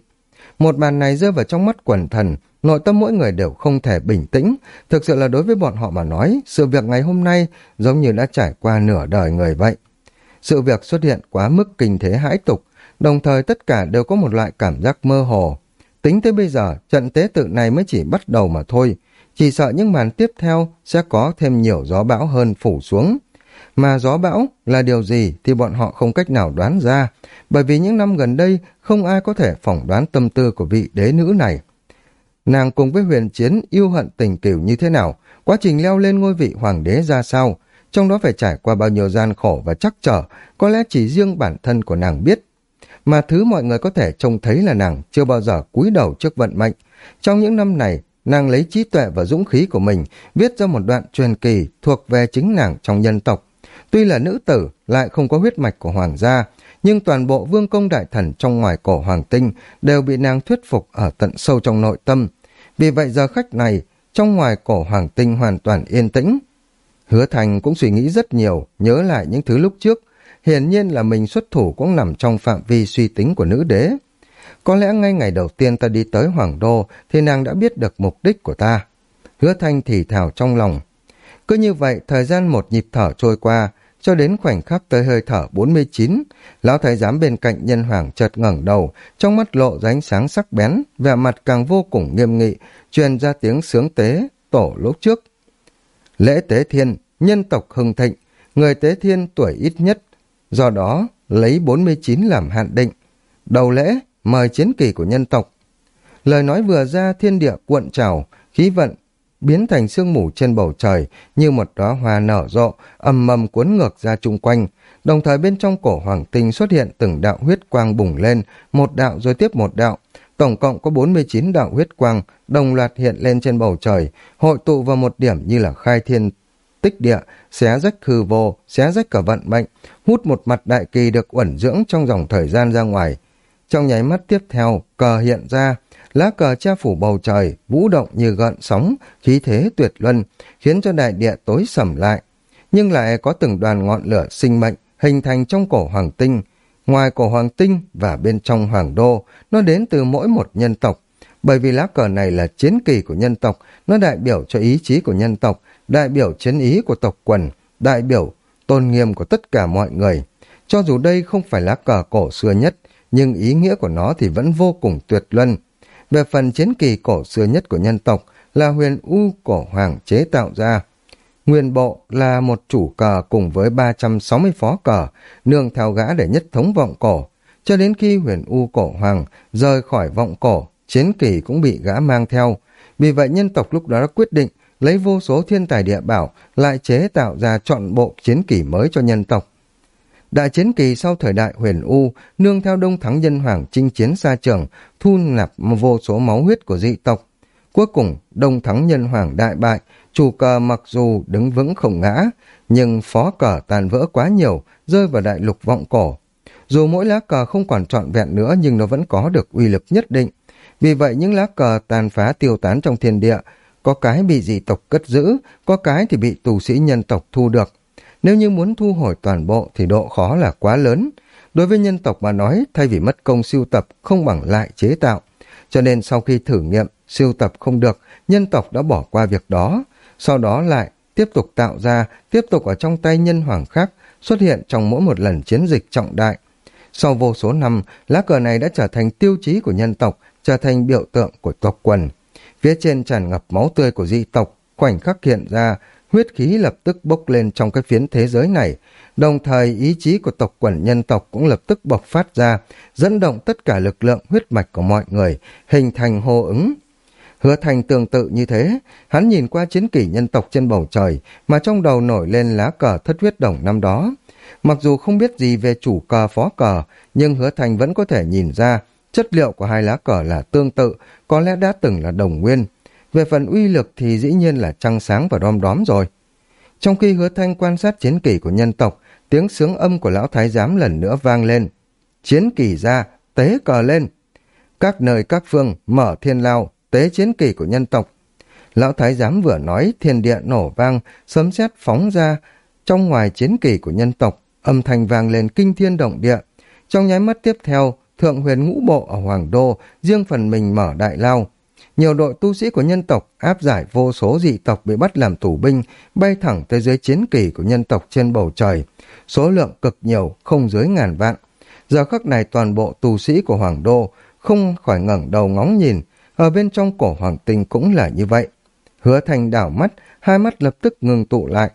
Một màn này rơi vào trong mắt quần thần, nội tâm mỗi người đều không thể bình tĩnh. Thực sự là đối với bọn họ mà nói, sự việc ngày hôm nay giống như đã trải qua nửa đời người vậy. Sự việc xuất hiện quá mức kinh thế hãi tục, đồng thời tất cả đều có một loại cảm giác mơ hồ. Tính tới bây giờ, trận tế tự này mới chỉ bắt đầu mà thôi. Chỉ sợ những màn tiếp theo sẽ có thêm nhiều gió bão hơn phủ xuống. Mà gió bão là điều gì thì bọn họ không cách nào đoán ra, bởi vì những năm gần đây không ai có thể phỏng đoán tâm tư của vị đế nữ này. Nàng cùng với huyền chiến yêu hận tình cửu như thế nào, quá trình leo lên ngôi vị hoàng đế ra sao, trong đó phải trải qua bao nhiêu gian khổ và chắc trở, có lẽ chỉ riêng bản thân của nàng biết. Mà thứ mọi người có thể trông thấy là nàng chưa bao giờ cúi đầu trước vận mệnh. Trong những năm này, nàng lấy trí tuệ và dũng khí của mình viết ra một đoạn truyền kỳ thuộc về chính nàng trong nhân tộc. Tuy là nữ tử, lại không có huyết mạch của hoàng gia, nhưng toàn bộ vương công đại thần trong ngoài cổ hoàng tinh đều bị nàng thuyết phục ở tận sâu trong nội tâm. Vì vậy giờ khách này, trong ngoài cổ hoàng tinh hoàn toàn yên tĩnh. Hứa Thành cũng suy nghĩ rất nhiều, nhớ lại những thứ lúc trước. Hiển nhiên là mình xuất thủ cũng nằm trong phạm vi suy tính của nữ đế. Có lẽ ngay ngày đầu tiên ta đi tới Hoàng Đô thì nàng đã biết được mục đích của ta. Hứa Thanh thì thào trong lòng. Cứ như vậy, thời gian một nhịp thở trôi qua, cho đến khoảnh khắc tới hơi thở 49, lão thái giám bên cạnh nhân hoàng chợt ngẩng đầu, trong mắt lộ ra ánh sáng sắc bén, vẻ mặt càng vô cùng nghiêm nghị, truyền ra tiếng sướng tế, tổ lúc trước. Lễ tế thiên, nhân tộc hưng thịnh, người tế thiên tuổi ít nhất, do đó lấy 49 làm hạn định. Đầu lễ, mời chiến kỳ của nhân tộc. Lời nói vừa ra thiên địa cuộn trào, khí vận biến thành sương mù trên bầu trời như một đóa hoa nở rộ, ầm mầm cuốn ngược ra chung quanh. Đồng thời bên trong cổ hoàng tinh xuất hiện từng đạo huyết quang bùng lên, một đạo rồi tiếp một đạo. Tổng cộng có 49 đạo huyết quang đồng loạt hiện lên trên bầu trời, hội tụ vào một điểm như là khai thiên tích địa, xé rách hư vô, xé rách cả vận mệnh, hút một mặt đại kỳ được uẩn dưỡng trong dòng thời gian ra ngoài. Trong nháy mắt tiếp theo, cờ hiện ra, lá cờ che phủ bầu trời, vũ động như gợn sóng, khí thế tuyệt luân, khiến cho đại địa tối sầm lại. Nhưng lại có từng đoàn ngọn lửa sinh mệnh hình thành trong cổ hoàng tinh. Ngoài cổ hoàng tinh và bên trong hoàng đô, nó đến từ mỗi một nhân tộc. Bởi vì lá cờ này là chiến kỳ của nhân tộc, nó đại biểu cho ý chí của nhân tộc, đại biểu chiến ý của tộc quần, đại biểu tôn nghiêm của tất cả mọi người. Cho dù đây không phải lá cờ cổ xưa nhất, nhưng ý nghĩa của nó thì vẫn vô cùng tuyệt luân. Về phần chiến kỳ cổ xưa nhất của nhân tộc là huyền U cổ hoàng chế tạo ra. Nguyên bộ là một chủ cờ cùng với 360 phó cờ, nương theo gã để nhất thống vọng cổ. Cho đến khi huyền U cổ hoàng rời khỏi vọng cổ, chiến kỳ cũng bị gã mang theo. Vì vậy nhân tộc lúc đó đã quyết định lấy vô số thiên tài địa bảo lại chế tạo ra chọn bộ chiến kỳ mới cho nhân tộc. Đại chiến kỳ sau thời đại huyền U, nương theo đông thắng nhân hoàng chinh chiến xa trường, thu nạp vô số máu huyết của dị tộc. Cuối cùng, đông thắng nhân hoàng đại bại, chủ cờ mặc dù đứng vững không ngã, nhưng phó cờ tàn vỡ quá nhiều, rơi vào đại lục vọng cổ. Dù mỗi lá cờ không còn trọn vẹn nữa nhưng nó vẫn có được uy lực nhất định. Vì vậy những lá cờ tàn phá tiêu tán trong thiên địa, có cái bị dị tộc cất giữ, có cái thì bị tù sĩ nhân tộc thu được. Nếu như muốn thu hồi toàn bộ thì độ khó là quá lớn. Đối với nhân tộc mà nói, thay vì mất công siêu tập không bằng lại chế tạo. Cho nên sau khi thử nghiệm, siêu tập không được, nhân tộc đã bỏ qua việc đó. Sau đó lại tiếp tục tạo ra, tiếp tục ở trong tay nhân hoàng khác, xuất hiện trong mỗi một lần chiến dịch trọng đại. Sau vô số năm, lá cờ này đã trở thành tiêu chí của nhân tộc, trở thành biểu tượng của tộc quần. Phía trên tràn ngập máu tươi của di tộc, khoảnh khắc hiện ra, huyết khí lập tức bốc lên trong cái phiến thế giới này, đồng thời ý chí của tộc quần nhân tộc cũng lập tức bộc phát ra, dẫn động tất cả lực lượng huyết mạch của mọi người, hình thành hô ứng. Hứa thành tương tự như thế, hắn nhìn qua chiến kỷ nhân tộc trên bầu trời, mà trong đầu nổi lên lá cờ thất huyết đồng năm đó. Mặc dù không biết gì về chủ cờ phó cờ, nhưng hứa thành vẫn có thể nhìn ra chất liệu của hai lá cờ là tương tự, có lẽ đã từng là đồng nguyên. Về phần uy lực thì dĩ nhiên là trăng sáng và đom đóm rồi. Trong khi hứa thanh quan sát chiến kỳ của nhân tộc, tiếng sướng âm của lão thái giám lần nữa vang lên. Chiến kỳ ra, tế cờ lên. Các nơi các phương mở thiên lao, tế chiến kỳ của nhân tộc. Lão thái giám vừa nói thiên địa nổ vang, sấm sét phóng ra trong ngoài chiến kỳ của nhân tộc, âm thanh vang lên kinh thiên động địa. Trong nháy mắt tiếp theo, thượng huyền ngũ bộ ở Hoàng Đô, riêng phần mình mở đại lao, nhiều đội tu sĩ của nhân tộc áp giải vô số dị tộc bị bắt làm tù binh, bay thẳng tới dưới chiến kỳ của nhân tộc trên bầu trời. Số lượng cực nhiều, không dưới ngàn vạn. Giờ khắc này toàn bộ tu sĩ của Hoàng Đô không khỏi ngẩng đầu ngóng nhìn, ở bên trong cổ hoàng tinh cũng là như vậy. Hứa thành đảo mắt, hai mắt lập tức ngừng tụ lại.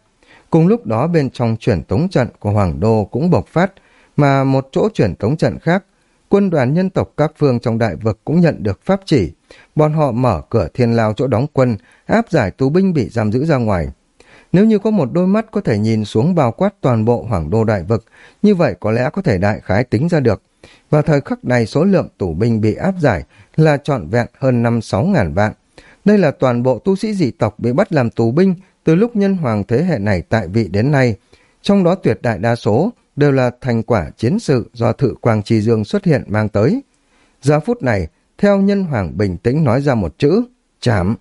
Cùng lúc đó bên trong chuyển tống trận của Hoàng Đô cũng bộc phát, mà một chỗ chuyển tống trận khác, quân đoàn nhân tộc các phương trong đại vực cũng nhận được pháp chỉ. Bọn họ mở cửa thiên lao chỗ đóng quân, áp giải tù binh bị giam giữ ra ngoài. Nếu như có một đôi mắt có thể nhìn xuống bao quát toàn bộ hoàng đô đại vực, như vậy có lẽ có thể đại khái tính ra được. Vào thời khắc này số lượng tù binh bị áp giải là trọn vẹn hơn năm sáu ngàn vạn. Đây là toàn bộ tu sĩ dị tộc bị bắt làm tù binh từ lúc nhân hoàng thế hệ này tại vị đến nay. Trong đó tuyệt đại đa số đều là thành quả chiến sự do Thự Quang Trì Dương xuất hiện mang tới. Giờ phút này, theo nhân hoàng bình tĩnh nói ra một chữ, chảm.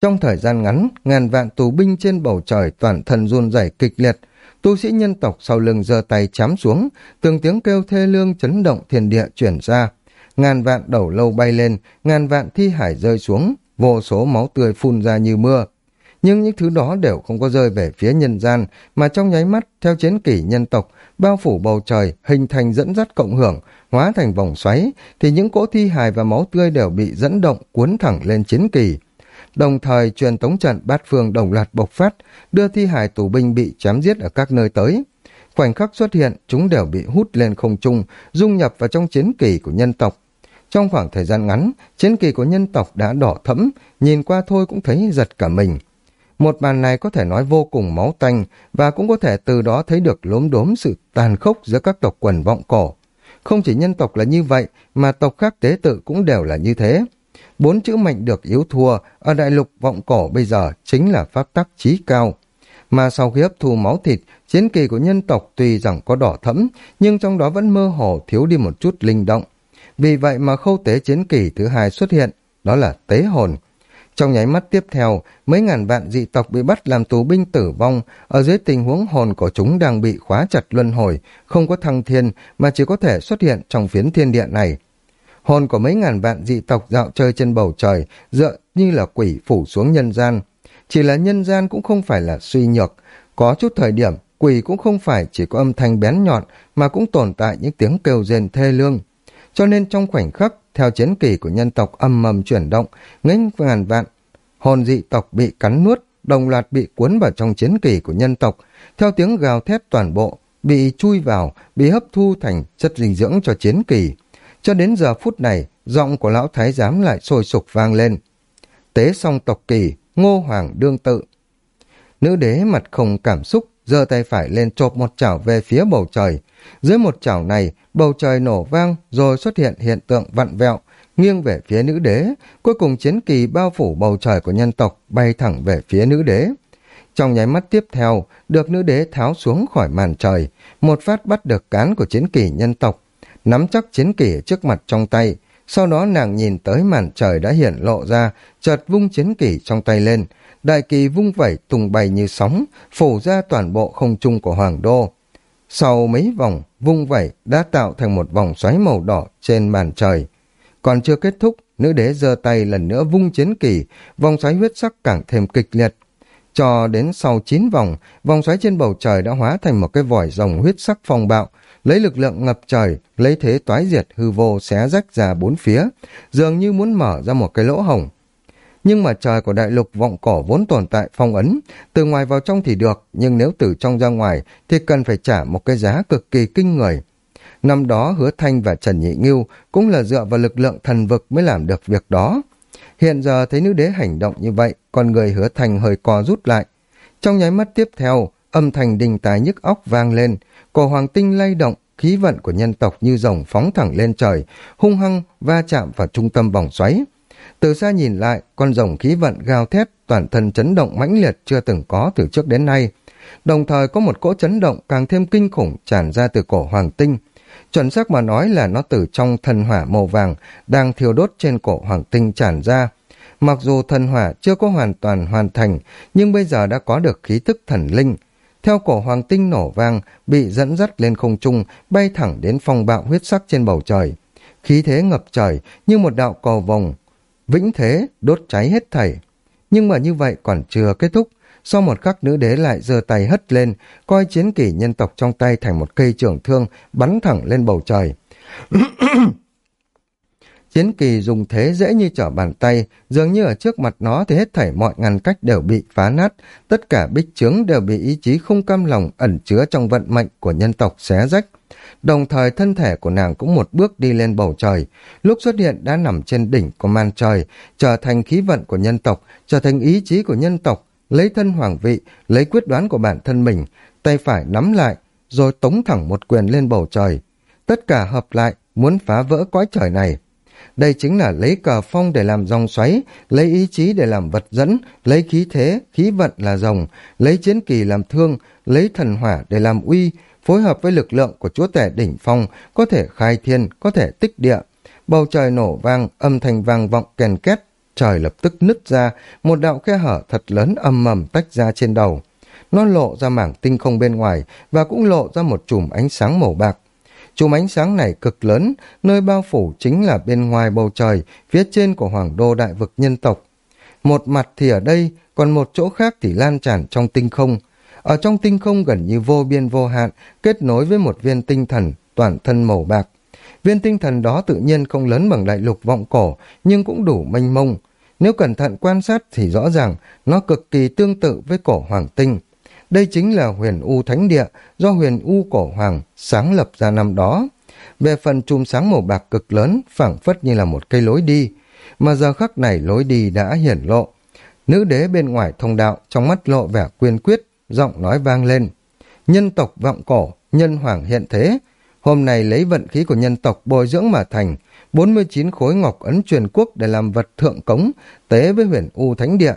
Trong thời gian ngắn, ngàn vạn tù binh trên bầu trời toàn thân run rẩy kịch liệt, tu sĩ nhân tộc sau lưng giơ tay chám xuống, từng tiếng kêu thê lương chấn động thiên địa chuyển ra. Ngàn vạn đầu lâu bay lên, ngàn vạn thi hải rơi xuống, vô số máu tươi phun ra như mưa. Nhưng những thứ đó đều không có rơi về phía nhân gian, mà trong nháy mắt, theo chiến kỷ nhân tộc, bao phủ bầu trời, hình thành dẫn dắt cộng hưởng, hóa thành vòng xoáy, thì những cỗ thi hài và máu tươi đều bị dẫn động cuốn thẳng lên chiến kỳ. Đồng thời truyền tống trận bát phương đồng loạt bộc phát, đưa thi hài tù binh bị chém giết ở các nơi tới. Khoảnh khắc xuất hiện, chúng đều bị hút lên không trung, dung nhập vào trong chiến kỳ của nhân tộc. Trong khoảng thời gian ngắn, chiến kỳ của nhân tộc đã đỏ thẫm, nhìn qua thôi cũng thấy giật cả mình. Một màn này có thể nói vô cùng máu tanh và cũng có thể từ đó thấy được lốm đốm sự tàn khốc giữa các tộc quần vọng cổ. Không chỉ nhân tộc là như vậy mà tộc khác tế tự cũng đều là như thế. Bốn chữ mệnh được yếu thua ở đại lục vọng cổ bây giờ chính là pháp tắc trí cao. Mà sau khi hấp thu máu thịt, chiến kỳ của nhân tộc tuy rằng có đỏ thẫm, nhưng trong đó vẫn mơ hồ thiếu đi một chút linh động. Vì vậy mà khâu tế chiến kỳ thứ hai xuất hiện, đó là tế hồn. Trong nháy mắt tiếp theo, mấy ngàn vạn dị tộc bị bắt làm tù binh tử vong, ở dưới tình huống hồn của chúng đang bị khóa chặt luân hồi, không có thăng thiên mà chỉ có thể xuất hiện trong phiến thiên địa này. Hồn của mấy ngàn vạn dị tộc dạo chơi trên bầu trời, dựa như là quỷ phủ xuống nhân gian. Chỉ là nhân gian cũng không phải là suy nhược, có chút thời điểm quỷ cũng không phải chỉ có âm thanh bén nhọn mà cũng tồn tại những tiếng kêu rền thê lương. Cho nên trong khoảnh khắc theo chiến kỳ của nhân tộc âm mầm chuyển động, nghênh ngàn vạn, hồn dị tộc bị cắn nuốt, đồng loạt bị cuốn vào trong chiến kỳ của nhân tộc, theo tiếng gào thét toàn bộ, bị chui vào, bị hấp thu thành chất dinh dưỡng cho chiến kỳ. Cho đến giờ phút này, giọng của lão thái giám lại sôi sục vang lên. Tế song tộc kỳ, ngô hoàng đương tự. Nữ đế mặt không cảm xúc, giơ tay phải lên chộp một chảo về phía bầu trời. Dưới một chảo này, bầu trời nổ vang rồi xuất hiện hiện tượng vặn vẹo, nghiêng về phía nữ đế. Cuối cùng chiến kỳ bao phủ bầu trời của nhân tộc bay thẳng về phía nữ đế. Trong nháy mắt tiếp theo, được nữ đế tháo xuống khỏi màn trời, một phát bắt được cán của chiến kỳ nhân tộc, nắm chắc chiến kỳ trước mặt trong tay. Sau đó nàng nhìn tới màn trời đã hiện lộ ra, chợt vung chiến kỳ trong tay lên, đại kỳ vung vẩy tung bay như sóng, phủ ra toàn bộ không trung của hoàng đô. Sau mấy vòng, vung vẩy đã tạo thành một vòng xoáy màu đỏ trên màn trời. Còn chưa kết thúc, nữ đế giơ tay lần nữa vung chiến kỳ, vòng xoáy huyết sắc càng thêm kịch liệt. Cho đến sau 9 vòng, vòng xoáy trên bầu trời đã hóa thành một cái vòi rồng huyết sắc phong bạo, lấy lực lượng ngập trời, lấy thế toái diệt hư vô xé rách ra bốn phía, dường như muốn mở ra một cái lỗ hổng. Nhưng mà trời của đại lục vọng cổ vốn tồn tại phong ấn, từ ngoài vào trong thì được, nhưng nếu từ trong ra ngoài thì cần phải trả một cái giá cực kỳ kinh người. Năm đó Hứa Thanh và Trần Nhị Ngưu cũng là dựa vào lực lượng thần vực mới làm được việc đó. Hiện giờ thấy nữ đế hành động như vậy, con người Hứa Thanh hơi co rút lại. Trong nháy mắt tiếp theo, âm thanh đình tài nhức óc vang lên, cổ hoàng tinh lay động, khí vận của nhân tộc như rồng phóng thẳng lên trời, hung hăng va chạm vào trung tâm vòng xoáy. Từ xa nhìn lại, con rồng khí vận gào thét, toàn thân chấn động mãnh liệt chưa từng có từ trước đến nay. Đồng thời có một cỗ chấn động càng thêm kinh khủng tràn ra từ cổ hoàng tinh. Chuẩn xác mà nói là nó từ trong thần hỏa màu vàng đang thiêu đốt trên cổ hoàng tinh tràn ra. Mặc dù thần hỏa chưa có hoàn toàn hoàn thành, nhưng bây giờ đã có được khí thức thần linh. Theo cổ hoàng tinh nổ vang, bị dẫn dắt lên không trung, bay thẳng đến phong bạo huyết sắc trên bầu trời. Khí thế ngập trời như một đạo cầu vồng vĩnh thế, đốt cháy hết thảy. Nhưng mà như vậy còn chưa kết thúc, sau một khắc nữ đế lại giơ tay hất lên, coi chiến kỷ nhân tộc trong tay thành một cây trường thương bắn thẳng lên bầu trời. *clears throat* Chiến kỳ dùng thế dễ như trở bàn tay, dường như ở trước mặt nó thì hết thảy mọi ngăn cách đều bị phá nát, tất cả bích chướng đều bị ý chí không cam lòng ẩn chứa trong vận mệnh của nhân tộc xé rách. Đồng thời thân thể của nàng cũng một bước đi lên bầu trời, lúc xuất hiện đã nằm trên đỉnh của man trời, trở thành khí vận của nhân tộc, trở thành ý chí của nhân tộc, lấy thân hoàng vị, lấy quyết đoán của bản thân mình, tay phải nắm lại, rồi tống thẳng một quyền lên bầu trời. Tất cả hợp lại, muốn phá vỡ cõi trời này. Đây chính là lấy cờ phong để làm dòng xoáy, lấy ý chí để làm vật dẫn, lấy khí thế, khí vận là rồng, lấy chiến kỳ làm thương, lấy thần hỏa để làm uy, phối hợp với lực lượng của chúa tể đỉnh phong, có thể khai thiên, có thể tích địa. Bầu trời nổ vang, âm thanh vang vọng kèn két, trời lập tức nứt ra, một đạo khe hở thật lớn âm mầm tách ra trên đầu. Nó lộ ra mảng tinh không bên ngoài và cũng lộ ra một chùm ánh sáng màu bạc. Chùm ánh sáng này cực lớn, nơi bao phủ chính là bên ngoài bầu trời, phía trên của hoàng đô đại vực nhân tộc. Một mặt thì ở đây, còn một chỗ khác thì lan tràn trong tinh không. Ở trong tinh không gần như vô biên vô hạn, kết nối với một viên tinh thần, toàn thân màu bạc. Viên tinh thần đó tự nhiên không lớn bằng đại lục vọng cổ, nhưng cũng đủ mênh mông. Nếu cẩn thận quan sát thì rõ ràng nó cực kỳ tương tự với cổ hoàng tinh. Đây chính là huyền U Thánh Địa do huyền U Cổ Hoàng sáng lập ra năm đó. Về phần chùm sáng màu bạc cực lớn, phảng phất như là một cây lối đi. Mà giờ khắc này lối đi đã hiển lộ. Nữ đế bên ngoài thông đạo, trong mắt lộ vẻ quyên quyết, giọng nói vang lên. Nhân tộc vọng cổ, nhân hoàng hiện thế. Hôm nay lấy vận khí của nhân tộc bồi dưỡng mà thành, 49 khối ngọc ấn truyền quốc để làm vật thượng cống, tế với huyền U Thánh Địa.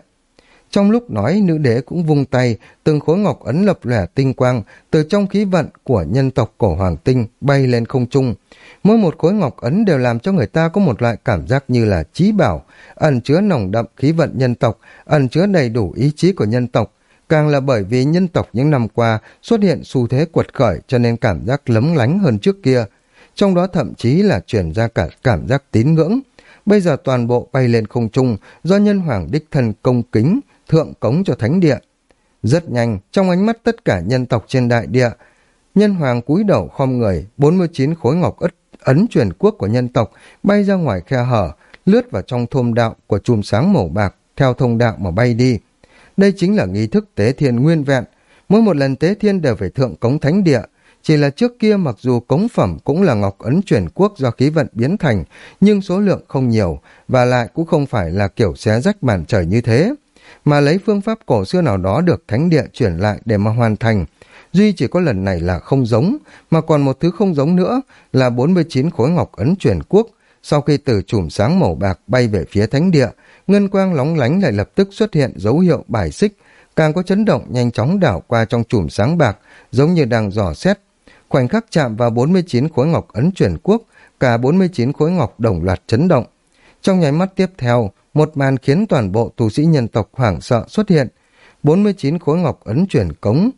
Trong lúc nói, nữ đế cũng vung tay, từng khối ngọc ấn lập lẻ tinh quang từ trong khí vận của nhân tộc cổ hoàng tinh bay lên không trung. Mỗi một khối ngọc ấn đều làm cho người ta có một loại cảm giác như là trí bảo, ẩn chứa nồng đậm khí vận nhân tộc, ẩn chứa đầy đủ ý chí của nhân tộc. Càng là bởi vì nhân tộc những năm qua xuất hiện xu thế quật khởi cho nên cảm giác lấm lánh hơn trước kia. Trong đó thậm chí là chuyển ra cả cảm giác tín ngưỡng. Bây giờ toàn bộ bay lên không trung do nhân hoàng đích thân công kính, thượng cống cho thánh địa. Rất nhanh, trong ánh mắt tất cả nhân tộc trên đại địa, nhân hoàng cúi đầu khom người, 49 khối ngọc ất ấn truyền quốc của nhân tộc bay ra ngoài khe hở, lướt vào trong thôm đạo của chùm sáng màu bạc, theo thông đạo mà bay đi. Đây chính là nghi thức tế thiên nguyên vẹn. Mỗi một lần tế thiên đều phải thượng cống thánh địa. Chỉ là trước kia mặc dù cống phẩm cũng là ngọc ấn chuyển quốc do khí vận biến thành, nhưng số lượng không nhiều, và lại cũng không phải là kiểu xé rách màn trời như thế mà lấy phương pháp cổ xưa nào đó được thánh địa chuyển lại để mà hoàn thành. Duy chỉ có lần này là không giống, mà còn một thứ không giống nữa là 49 khối ngọc ấn chuyển quốc. Sau khi từ chùm sáng màu bạc bay về phía thánh địa, ngân quang lóng lánh lại lập tức xuất hiện dấu hiệu bài xích, càng có chấn động nhanh chóng đảo qua trong chùm sáng bạc, giống như đang dò xét. Khoảnh khắc chạm vào 49 khối ngọc ấn chuyển quốc, cả 49 khối ngọc đồng loạt chấn động. Trong nháy mắt tiếp theo, một màn khiến toàn bộ tù sĩ nhân tộc hoảng sợ xuất hiện. 49 khối ngọc ấn chuyển cống,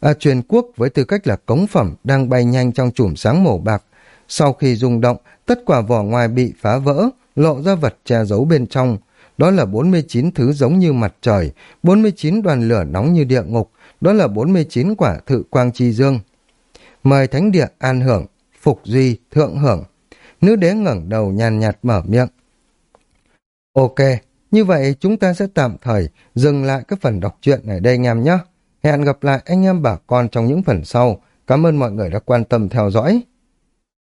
à, truyền quốc với tư cách là cống phẩm đang bay nhanh trong chùm sáng màu bạc. Sau khi rung động, tất quả vỏ ngoài bị phá vỡ, lộ ra vật che giấu bên trong. Đó là 49 thứ giống như mặt trời, 49 đoàn lửa nóng như địa ngục, đó là 49 quả thự quang chi dương. Mời thánh địa an hưởng, phục duy, thượng hưởng. Nữ đế ngẩng đầu nhàn nhạt mở miệng. Ok, như vậy chúng ta sẽ tạm thời dừng lại các phần đọc truyện ở đây anh em nhé. Hẹn gặp lại anh em bà con trong những phần sau. Cảm ơn mọi người đã quan tâm theo dõi.